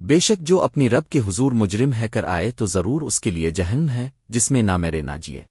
بے شک جو اپنی رب کے حضور مجرم ہے کر آئے تو ضرور اس کے لیے جہنم ہے، جس میں نہ میرے نہ جیے